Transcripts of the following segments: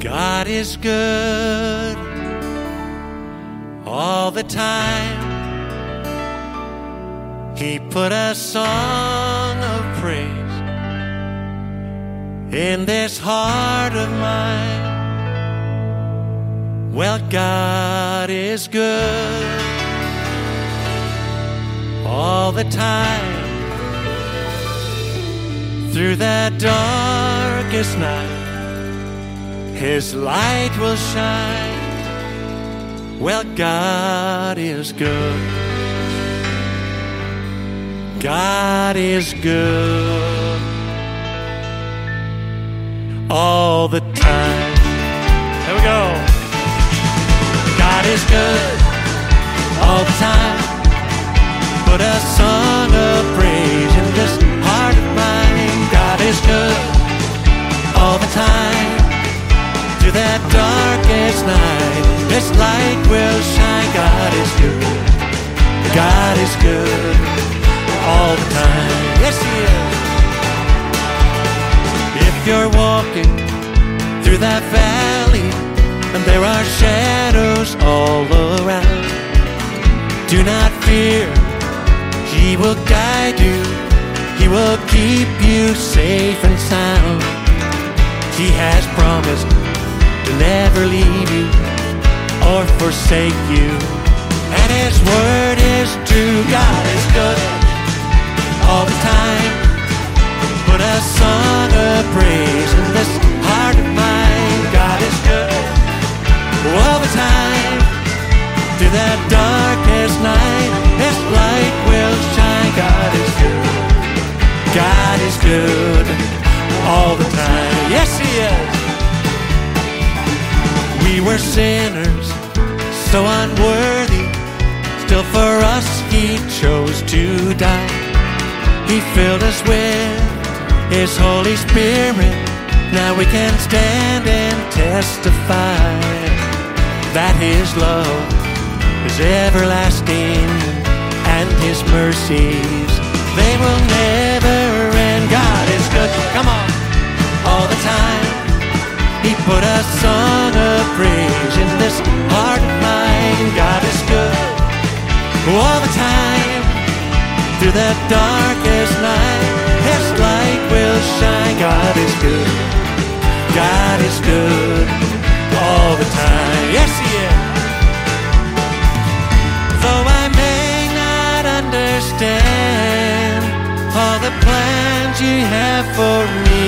God is good all the time. He put a song of praise in this heart of mine. Well, God is good all the time. Through that darkest night, His light will shine. Well, God is good. God is good all the time. There we go. God is good all the time. Put a song darkest night, His light will shine. God is good. God is good all the time. Yes, He is. If you're walking through that valley and there are shadows all around, do not fear. He will guide you. He will keep you safe and sound. He has promised to never leave you or forsake you. And His word is true. God is good all the time. Put a song of praise in this heart of mine. God is good all the time. Through that darkest night, His light will shine. God is good. God is good all the time. Yes, He is. We were sinners, so unworthy. Still, for us, He chose to die. He filled us with His Holy Spirit. Now we can stand and testify that His love is everlasting and His mercies, they will never end. God is good, come on, all the time. Put a song of praise in this heart of mine. God is good all the time. Through the darkest night, His light will shine. God is good. God is good all the time. Yes, He is. Though I may not understand all the plans you have for me,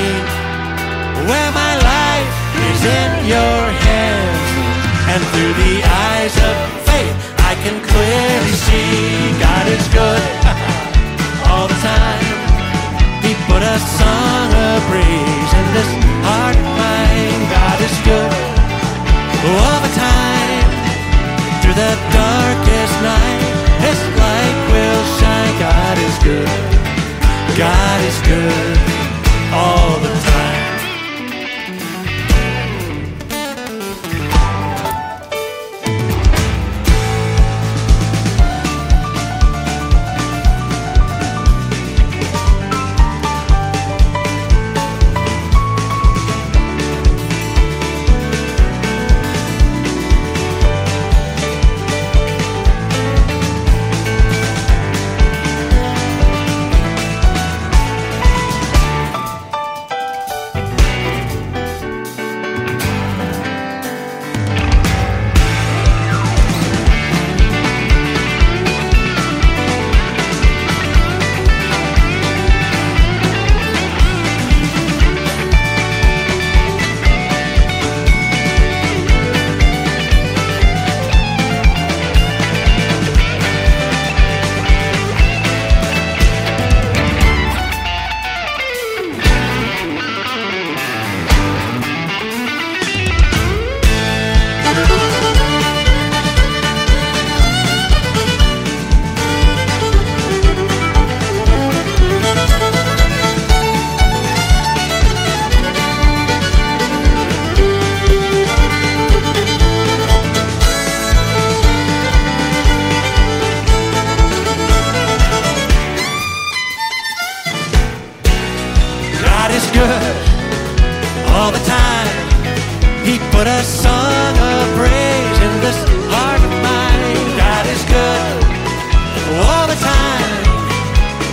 where my life in your hands, and through the eyes of faith, I can clearly see God is good all the time. He put a song of praise in this heart of mine. God is good all the time. Through the darkest night, His light will shine. God is good. God is good all the Put a song of praise in this heart of mine. God is good all the time.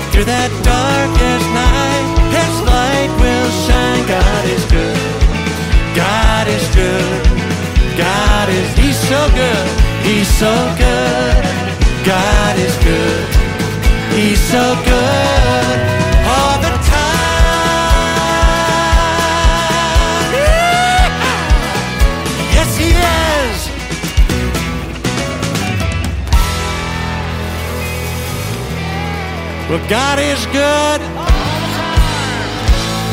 Through that darkest night, His light will shine. God is good. God is good. God is, He's so good. He's so good. God is good. He's so good Well, God is good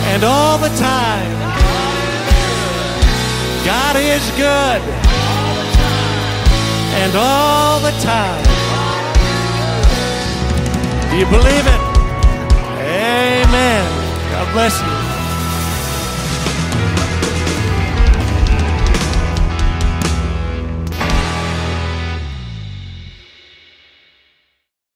and all the time. God is good and all the time. Do you believe it? Amen. God bless you.